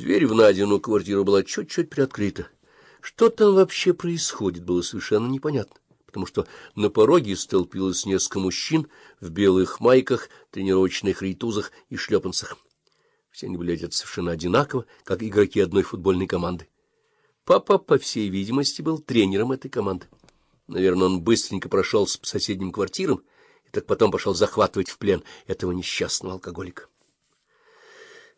Дверь в Надину квартиру была чуть-чуть приоткрыта. Что там вообще происходит, было совершенно непонятно, потому что на пороге столпилось несколько мужчин в белых майках, тренировочных рейтузах и шлепанцах. Все они были одеты совершенно одинаково, как игроки одной футбольной команды. Папа, по всей видимости, был тренером этой команды. Наверное, он быстренько прошел с соседним квартирам и так потом пошел захватывать в плен этого несчастного алкоголика.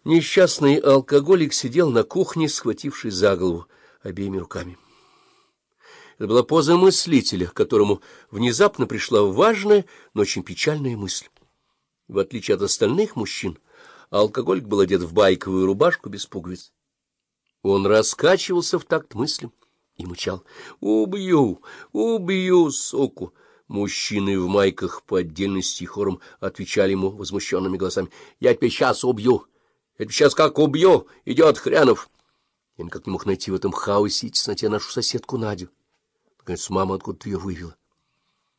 Несчастный алкоголик сидел на кухне, схватившись за голову обеими руками. Это была поза мыслителя, которому внезапно пришла важная, но очень печальная мысль. В отличие от остальных мужчин, алкоголик был одет в байковую рубашку без пуговиц. Он раскачивался в такт мыслям и мычал. «Убью! Убью, соку!» Мужчины в майках по отдельности хором отвечали ему возмущенными голосами. «Я тебя сейчас убью! Я сейчас как убью! Идет Хрянов!» Я никак не мог найти в этом хаосе и тесноте нашу соседку Надю. Наконец мама откуда-то ее вывела.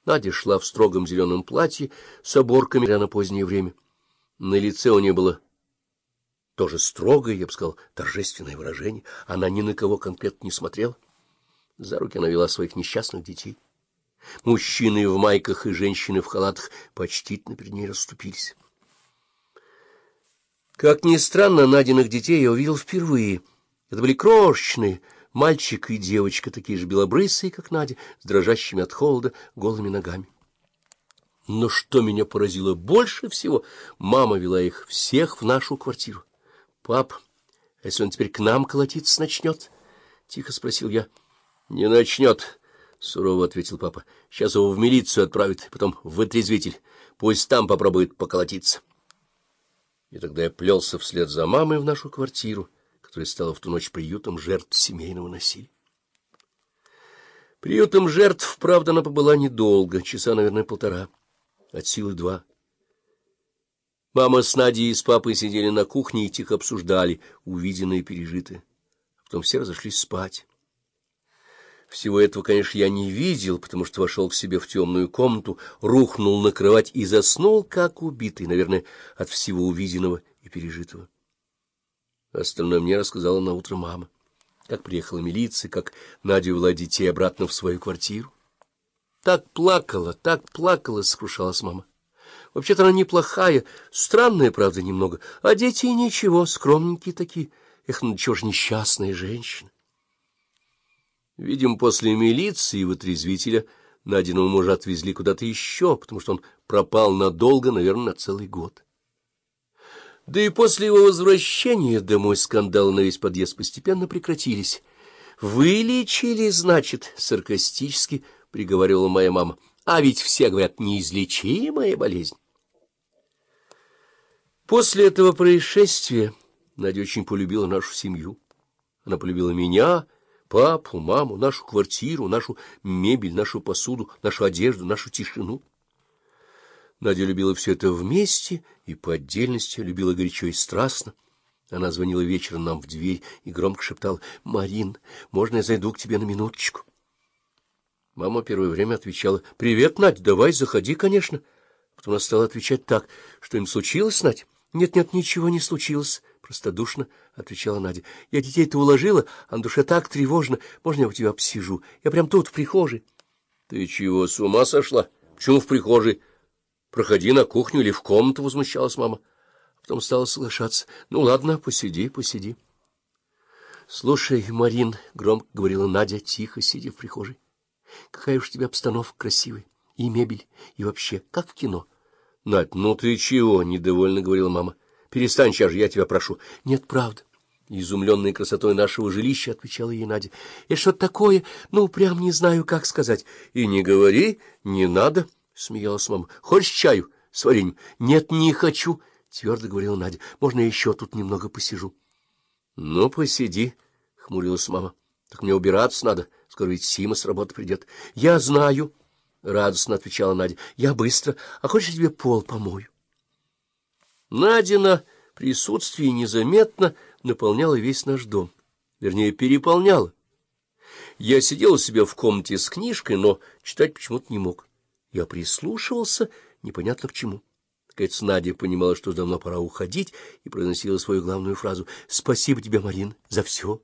Надя шла в строгом зеленом платье с оборками на позднее время. На лице у нее было тоже строгое, я бы сказал, торжественное выражение. Она ни на кого конкретно не смотрела. За руки она вела своих несчастных детей. Мужчины в майках и женщины в халатах почтительно перед ней расступились. Как ни странно, Надиных детей я увидел впервые. Это были крошечные, мальчик и девочка, такие же белобрысые, как Надя, с дрожащими от холода голыми ногами. Но что меня поразило больше всего, мама вела их всех в нашу квартиру. — Пап, а если он теперь к нам колотиться начнет? — тихо спросил я. — Не начнет, — сурово ответил папа. — Сейчас его в милицию отправят, потом в вытрезвитель. Пусть там попробует поколотиться. И тогда я плелся вслед за мамой в нашу квартиру, которая стала в ту ночь приютом жертв семейного насилия. Приютом жертв, правда, она побыла недолго, часа, наверное, полтора, от силы два. Мама с Надей и с папой сидели на кухне и тихо обсуждали увиденное и пережитое. Потом все разошлись спать. Всего этого, конечно, я не видел, потому что вошел к себе в темную комнату, рухнул на кровать и заснул, как убитый, наверное, от всего увиденного и пережитого. Остальное мне рассказала наутро мама, как приехала милиция, как Надя увела детей обратно в свою квартиру. Так плакала, так плакала, сокрушалась мама. Вообще-то она неплохая, странная, правда, немного, а дети ничего, скромненькие такие. Эх, ну чего ж несчастная женщина. Видимо, после милиции и вытрезвителя Надиного мужа отвезли куда-то еще, потому что он пропал надолго, наверное, на целый год. Да и после его возвращения домой скандалы на весь подъезд постепенно прекратились. «Вылечили, значит», — саркастически приговаривала моя мама. «А ведь все говорят, неизлечимая болезнь». После этого происшествия Надя очень полюбила нашу семью. Она полюбила меня папу, маму, нашу квартиру, нашу мебель, нашу посуду, нашу одежду, нашу тишину. Надя любила все это вместе и по отдельности, любила горячо и страстно. Она звонила вечером нам в дверь и громко шептала, — Марин, можно я зайду к тебе на минуточку? Мама первое время отвечала, — Привет, Надь, давай, заходи, конечно. Потом она стала отвечать так, — Что им случилось, Надь? Нет-нет, ничего не случилось. — простодушно отвечала Надя. — Я детей-то уложила, а на душе так тревожно. Можно я у тебя посижу? Я прям тут, в прихожей. — Ты чего, с ума сошла? Почему в прихожей? Проходи на кухню или в комнату, — возмущалась мама. Потом стала соглашаться. — Ну, ладно, посиди, посиди. — Слушай, Марин, — громко говорила Надя, тихо сидя в прихожей, — какая уж у тебя обстановка красивая, и мебель, и вообще, как в кино. — Надь, ну ты чего? — недовольно говорила мама. — Перестань сейчас же, я тебя прошу. — Нет, правда. Изумленной красотой нашего жилища, — отвечала ей Надя. — Это что-то такое, ну, прям не знаю, как сказать. — И не говори, не надо, — смеялась мама. — Хочешь чаю с вареньем? — Нет, не хочу, — твердо говорила Надя. — Можно я еще тут немного посижу? — Ну, посиди, — хмурилась мама. — Так мне убираться надо, скоро ведь Сима с работы придет. — Я знаю, — радостно отвечала Надя. — Я быстро. А хочешь, я тебе пол помою? Надина присутствие незаметно наполняло весь наш дом. Вернее, переполняло. Я сидел у себя в комнате с книжкой, но читать почему-то не мог. Я прислушивался непонятно к чему. Наконец Надя понимала, что давно пора уходить, и произносила свою главную фразу «Спасибо тебе, Марин, за все».